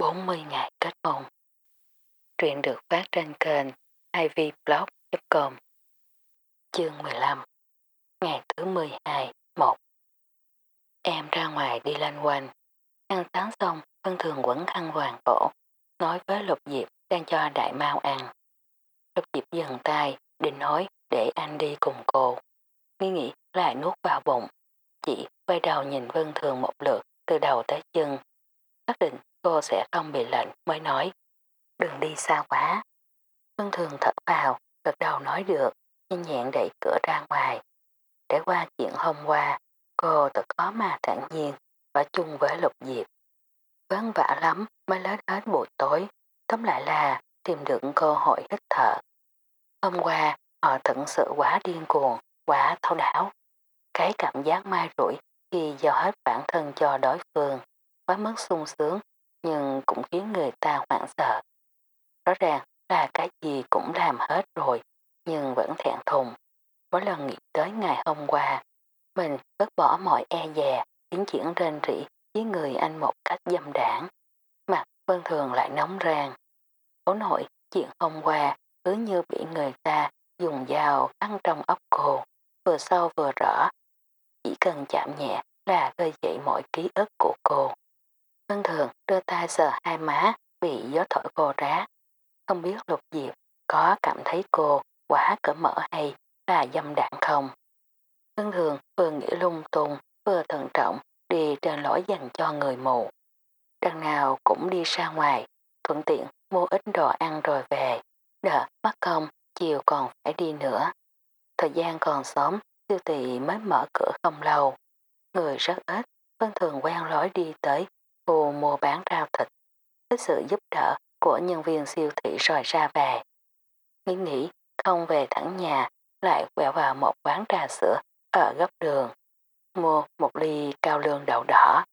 40 ngày kết hôn. Truyện được phát trên kênh ivblog.com Chương 15 Ngày thứ 12 1 Em ra ngoài đi lanh quanh. Ăn sáng xong, Vân Thường quẩn khăn hoàng cổ, nói với Lục Diệp đang cho đại mau ăn. Lục Diệp dừng tay, định nói để anh đi cùng cô. Nghĩ nghĩ lại nuốt vào bụng. Chị quay đầu nhìn Vân Thường một lượt từ đầu tới chân. Xác định cô sẽ không bị lệnh mới nói. Đừng đi xa quá. Vân Thường thở vào, gật đầu nói được, nhanh nhẹn đẩy cửa ra ngoài. Để qua chuyện hôm qua, cô thật khó mà thản nhiên ở chung với Lục Diệp. Vất vả lắm mới lớn hết buổi tối, tóm lại là tìm được cơ hội hít thở. Hôm qua, họ thật sự quá điên cuồng, quá thấu đảo. Cái cảm giác mai rủi khi giao hết bản thân cho đối phương, quá mức sung sướng, nhưng cũng khiến người ta hoảng sợ. Rõ ràng là cái gì cũng làm hết rồi, nhưng vẫn thẹn thùng. Mỗi lần nghĩ tới ngày hôm qua, mình vứt bỏ mọi e dè, tiến triển rên rỉ với người anh một cách dâm đảng. Mặt vân thường lại nóng ràng. Cố nội chuyện hôm qua cứ như bị người ta dùng dao ăn trong ốc cô, vừa sâu vừa rõ. Chỉ cần chạm nhẹ là gây dậy mọi ký ức của cô. Vân thường đưa tay sờ hai má bị gió thổi cô rá. Không biết lục diệp có cảm thấy cô quá cỡ mở hay là dâm đạn không. Vân thường vừa nghĩ lung tung vừa thận trọng đi trên lối dành cho người mù. Đằng nào cũng đi ra ngoài, thuận tiện mua ít đồ ăn rồi về, đỡ mất công, chiều còn phải đi nữa. Thời gian còn sớm, siêu thị mới mở cửa không lâu. Người rất ít, Vân thường quen lối đi tới khu mua bán rau thịt. Với sự giúp đỡ của nhân viên siêu thị rồi ra về. Nghĩ nghĩ không về thẳng nhà, lại quẹo vào một quán trà sữa ở góc đường mua một ly cao lương đậu đỏ,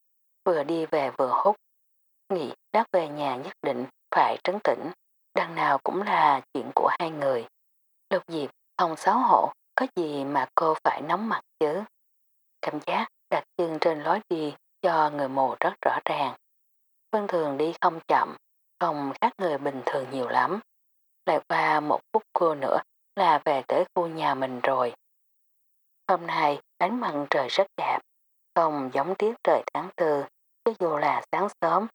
vừa đi về vừa hút. Nghĩ đáp về nhà nhất định phải trấn tĩnh, đằng nào cũng là chuyện của hai người. Lục Diệp không xấu hổ, có gì mà cô phải nóng mặt chứ. Cảm giác đặt chân trên lối đi cho người mù rất rõ ràng. Vân thường đi không chậm, không khác người bình thường nhiều lắm. Lại qua một phút cô nữa là về tới khu nhà mình rồi. Hôm nay ánh mặt trời rất đẹp, không giống tiết trời tháng tư, cho dù là sáng sớm,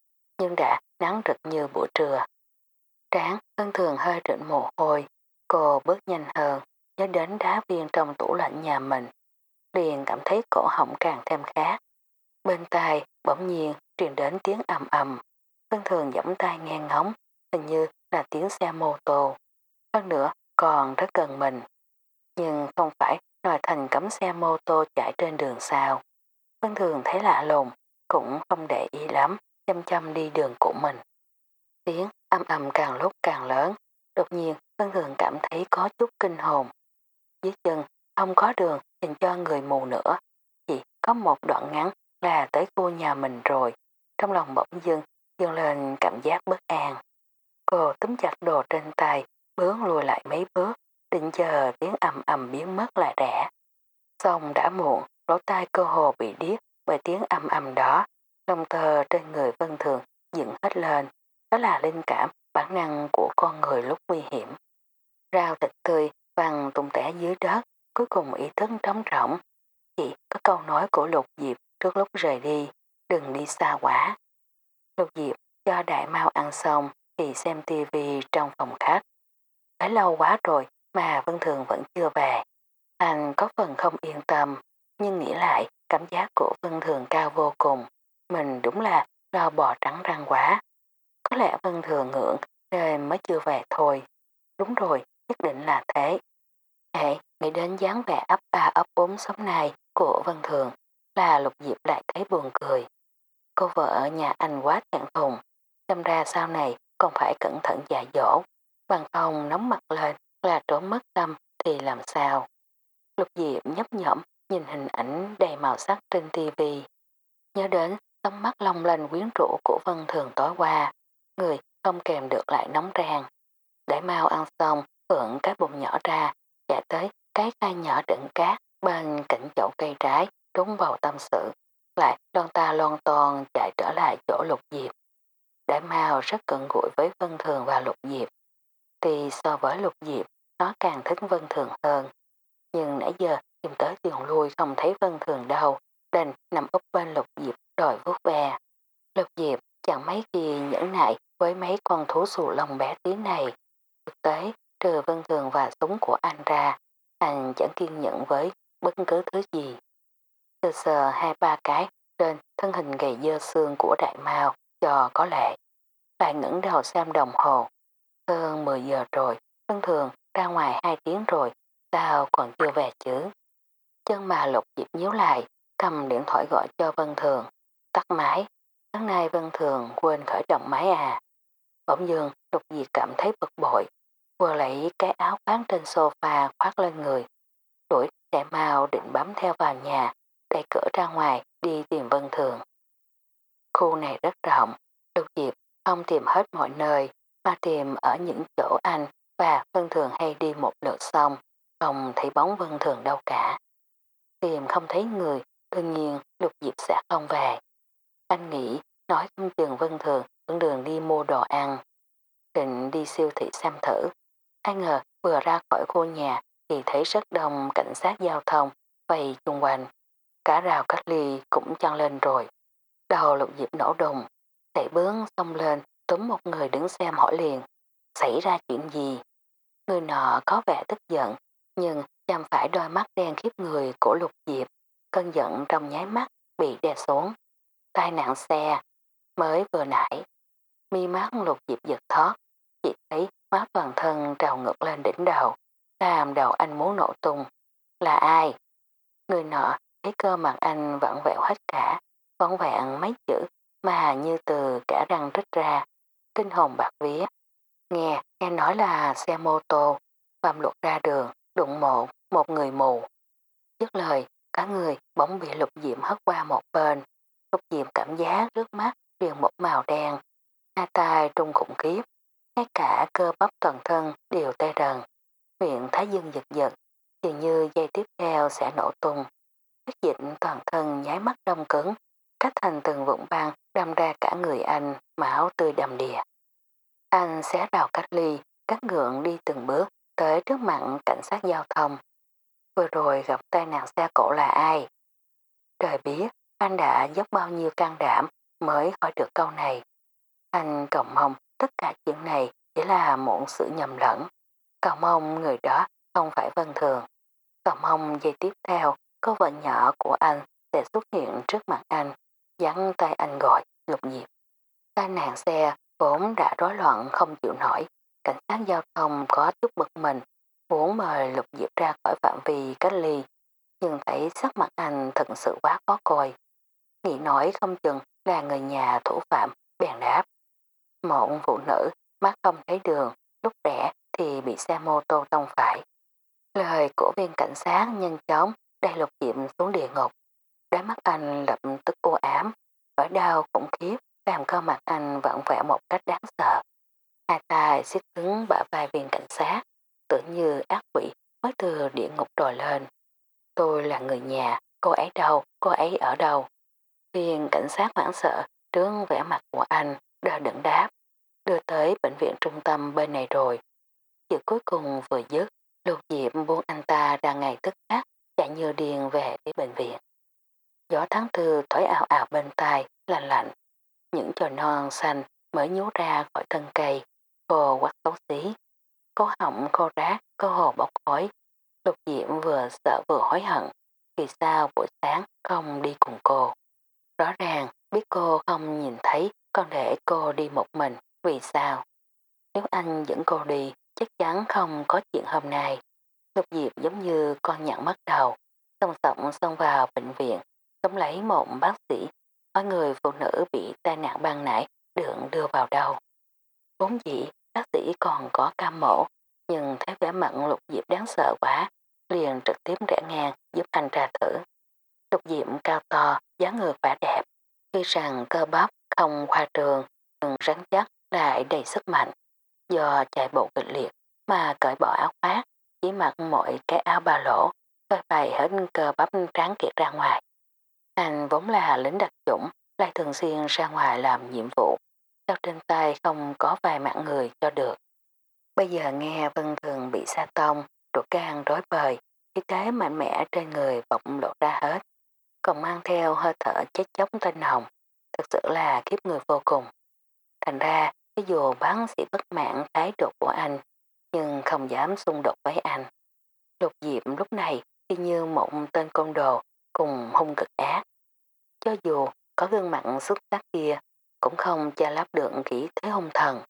nhưng đã nắng rực như buổi trưa. Tráng Vân thường hơi rịnh mồ hôi, cô bước nhanh hơn, nhớ đến đá viên trong tủ lạnh nhà mình. Liền cảm thấy cổ họng càng thêm khát. Bên tai bỗng nhiên truyền đến tiếng ầm ầm. Vân thường giẫm tay nghe ngóng, hình như là tiếng xe mô tô. Hơn nữa còn rất gần mình. Nhưng không phải nồi thành cấm xe mô tô chạy trên đường sao. Vân Thường thấy lạ lùng, cũng không để ý lắm, chăm chăm đi đường của mình. Tiếng âm ầm càng lúc càng lớn, đột nhiên Vân Thường cảm thấy có chút kinh hồn. Dưới chân không có đường dành cho người mù nữa, chỉ có một đoạn ngắn là tới cô nhà mình rồi. Trong lòng bỗng dưng dâng lên cảm giác bất an. Cô túm chặt đồ trên tay, bước lùi lại mấy bước, định chờ tiếng ầm ầm biến mất là đẻ Xong đã muộn, lỗ tai cơ hồ bị điếc bởi tiếng ầm ầm đó, Lòng tơ trên người vân thường dựng hết lên. Đó là linh cảm, bản năng của con người lúc nguy hiểm. Rau thịt tươi văng tung tẻ dưới đất, cuối cùng ý thức trống rỗng. Chỉ có câu nói của lục diệp trước lúc rời đi, đừng đi xa quá. Lục diệp cho đại mau ăn xong thì xem tivi trong phòng khách. Đã lâu quá rồi mà Vân Thường vẫn chưa về. Anh có phần không yên tâm, nhưng nghĩ lại cảm giác của Vân Thường cao vô cùng. Mình đúng là lo bò trắng răng quá. Có lẽ Vân Thường ngưỡng nên mới chưa về thôi. Đúng rồi, nhất định là thế. Hệ, nghĩ đến dáng vẻ ấp ba ấp bốn sống này của Vân Thường là lục diệp lại thấy buồn cười. Cô vợ ở nhà anh quá thẹn thùng, xem ra sau này còn phải cẩn thận dạy dỗ, bằng không nóng mặt lên là trốn mất tâm thì làm sao. Lục Diệp nhấp nhõm nhìn hình ảnh đầy màu sắc trên tivi Nhớ đến tấm mắt long lanh quyến rũ của Vân Thường tối qua, người không kèm được lại nóng ràng. Để mau ăn xong, phượng cái bụng nhỏ ra, chạy tới cái khai nhỏ đựng cát bên cạnh chậu cây trái, trúng vào tâm sự. Lại lon ta lon ton chạy trở lại chỗ lục diệp. Đại Mao rất cận gũi với Vân Thường và Lục Diệp. Tuy so với Lục Diệp, nó càng thích Vân Thường hơn. Nhưng nãy giờ tìm tới tiền lui không thấy Vân Thường đâu, đành nằm úp bên Lục Diệp đòi vuốt ve. Lục Diệp chẳng mấy khi nhẫn nại với mấy con thú sù lông bé tí này. Thực tế, trừ Vân Thường và súng của anh ra, anh chẳng kiên nhẫn với bất cứ thứ gì. Sờ sờ hai ba cái trên thân hình gầy dơ xương của đại mao cho có lệ. Lại ngẩng đầu xem đồng hồ. Hơn 10 giờ rồi, Vân Thường ra ngoài 2 tiếng rồi, sao còn chưa về chứ? Chân mà lục dịp nhíu lại, cầm điện thoại gọi cho Vân Thường. Tắt máy. Sáng nay Vân Thường quên khởi động máy à. Bỗng dưng lục dịp cảm thấy bực bội. Vừa lấy cái áo khoác trên sofa khoác lên người. Đuổi đại mau định bám theo vào nhà, đẩy cửa ra ngoài đi tìm Vân Thường. Khu này rất rộng, lục diệp không tìm hết mọi nơi, mà tìm ở những chỗ anh và Vân Thường hay đi một lượt xong, không thấy bóng Vân Thường đâu cả. Tìm không thấy người, đương nhiên lục diệp sẽ không về. Anh nghĩ nói không chừng Vân Thường vẫn đường đi mua đồ ăn. Định đi siêu thị xem thử. Ai ngờ vừa ra khỏi khu nhà thì thấy rất đông cảnh sát giao thông vây chung quanh. Cả rào cách ly cũng chăng lên rồi. Đầu lục diệp nổ đùng, chạy bướng xông lên túm một người đứng xem hỏi liền. Xảy ra chuyện gì? Người nọ có vẻ tức giận, nhưng chăm phải đôi mắt đen khiếp người của lục diệp. Cơn giận trong nháy mắt bị đè xuống. Tai nạn xe, mới vừa nãy. Mi mắt lục diệp giật thoát, chỉ thấy máu toàn thân trào ngược lên đỉnh đầu, làm đầu anh muốn nổ tung. Là ai? Người nọ thấy cơ mặt anh vặn vẹo hết cả, vẫn vẹn mấy chữ mà như từ cả răng rít ra, kinh hồn bạc vía. Nghe, nghe nói là xe mô tô, phạm luật ra đường, đụng mộ một người mù. Dứt lời, cả người bỗng bị lục diệm hất qua một bên. Lục diệm cảm giác trước mắt liền một màu đen, hai tay trung khủng khiếp, ngay cả cơ bắp toàn thân đều tê rần, Miệng thái dương giật giật, dường như dây tiếp theo sẽ nổ tung. Huyết dịch toàn thân nháy mắt đông cứng, cách thành từng vụn băng đâm ra cả người anh, máu tươi đầm đìa. Anh xé đào cách ly, cắt ngượng đi từng bước tới trước mặt cảnh sát giao thông. Vừa rồi gặp tai nạn xe cổ là ai? Trời biết, anh đã dốc bao nhiêu can đảm mới hỏi được câu này. Anh cầu mong tất cả chuyện này chỉ là một sự nhầm lẫn. Cầu mong người đó không phải vân thường. Cầu mong giây tiếp theo cô vợ nhỏ của anh sẽ xuất hiện trước mặt anh, dắn tay anh gọi, lục diệp. Tai nạn xe vốn đã rối loạn không chịu nổi. Cảnh sát giao thông có chút bực mình, muốn mời lục diệp ra khỏi phạm vi cách ly. Nhưng thấy sắc mặt anh thật sự quá khó coi. Nghĩ nói không chừng là người nhà thủ phạm, bèn đáp. Một phụ nữ mắt không thấy đường, lúc rẽ thì bị xe mô tô tông phải. Lời của viên cảnh sát nhanh chóng đẩy lục diệm xuống địa ngục. Đáy mắt anh lập tức u ám, nỗi đau khủng khiếp làm cơ mặt anh vặn vẹo một cách đáng sợ. Hai tay siết cứng bả vai viên cảnh sát, tưởng như ác quỷ mới từ địa ngục trồi lên. Tôi là người nhà, cô ấy đâu, cô ấy ở đâu? Viên cảnh sát hoảng sợ, trướng vẻ mặt của anh, đờ đẫn đáp, đưa tới bệnh viện trung tâm bên này rồi. Chữ cuối cùng vừa dứt, lục diệp buông anh ta ra ngày tức khắc, chạy như điên về phía bệnh viện. Gió tháng tư thổi ảo ảo bên tai, lạnh lạnh. Những chồi non xanh mới nhú ra khỏi thân cây, khô quắc xấu xí. Cô họng khô rác, cô hồ bốc khói. Lục diệm vừa sợ vừa hối hận. Vì sao buổi sáng không đi cùng cô? Rõ ràng biết cô không nhìn thấy còn để cô đi một mình. Vì sao? Nếu anh dẫn cô đi, chắc chắn không có chuyện hôm nay. Giống như con nhặn mất đầu, song sọng xông vào bệnh viện, tóm lấy một bác sĩ, Mọi người phụ nữ bị tai nạn ban nãy được đưa vào đầu. Vốn dĩ, bác sĩ còn có cam mổ, nhưng thấy vẻ mặn Lục Diệp đáng sợ quá, liền trực tiếp rẽ ngang giúp anh ra thử. Lục Diệp cao to, dáng người khỏe đẹp, khi rằng cơ bắp không khoa trường, nhưng rắn chắc lại đầy sức mạnh. Do chạy bộ kịch liệt mà cởi bỏ áo mặc mọi cái áo ba lỗ, phơi bày hết cơ bắp tráng kiệt ra ngoài. Anh vốn là lính đặc chủng, lại thường xuyên ra ngoài làm nhiệm vụ. sao trên tay không có vài mạng người cho được. Bây giờ nghe Vân Thường bị sa tông, ruột gan rối bời, khí thế mạnh mẽ trên người bỗng lộ ra hết, còn mang theo hơi thở chết chóc tên hồng, thật sự là kiếp người vô cùng. Thành ra, cái dù bắn sĩ bất mãn thái độ của anh, nhưng không dám xung đột với anh. Lục diệm lúc này y như một tên côn đồ cùng hung cực ác. Cho dù có gương mặt xuất sắc kia, cũng không che lắp được kỹ thế hung thần.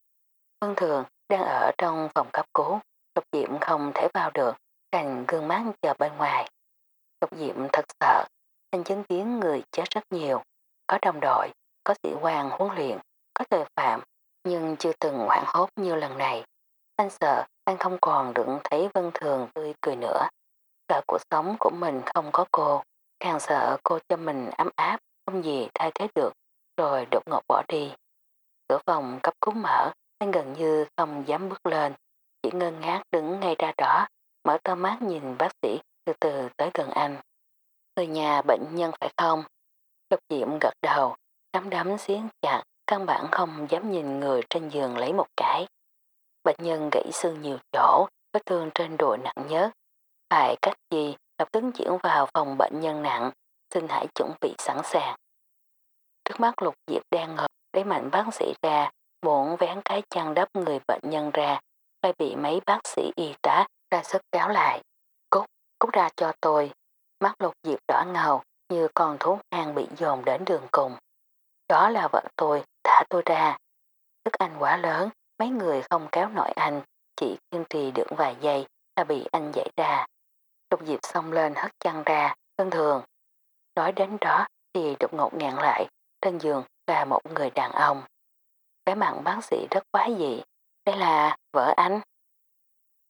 Vân Thường đang ở trong phòng cấp cứu, Lục Diệm không thể vào được, đành gương mắt chờ bên ngoài. Lục Diệm thật sợ, anh chứng kiến người chết rất nhiều, có đồng đội, có sĩ quan huấn luyện, có tội phạm, nhưng chưa từng hoảng hốt như lần này. Anh sợ anh không còn được thấy Vân Thường tươi cười nữa. Sợ cuộc sống của mình không có cô, càng sợ cô cho mình ấm áp, không gì thay thế được, rồi đột ngột bỏ đi. Cửa phòng cấp cứu mở, anh gần như không dám bước lên, chỉ ngơ ngác đứng ngay ra đó, mở to mắt nhìn bác sĩ từ từ tới gần anh. Người nhà bệnh nhân phải không? Lục diệm gật đầu, đám đám xiến chặt, căn bản không dám nhìn người trên giường lấy một cái. Bệnh nhân gãy xương nhiều chỗ, vết thương trên đùi nặng nhất. Phải cách gì lập tức chuyển vào phòng bệnh nhân nặng, xin hãy chuẩn bị sẵn sàng. Trước mắt lục diệp đang ngợp, lấy mạnh bác sĩ ra, muốn vén cái chăn đắp người bệnh nhân ra, lại bị mấy bác sĩ y tá ra sức kéo lại. Cút, cút ra cho tôi. Mắt lục diệp đỏ ngầu như con thú hang bị dồn đến đường cùng. Đó là vợ tôi, thả tôi ra. Tức anh quá lớn, mấy người không kéo nổi anh, chỉ kiên trì được vài giây là bị anh dậy ra. Lục diệp xông lên hất chăn ra, thân thường. Nói đến đó thì đột ngột ngạn lại, trên giường là một người đàn ông. Cái mặt bác sĩ rất quá dị, đây là vợ anh.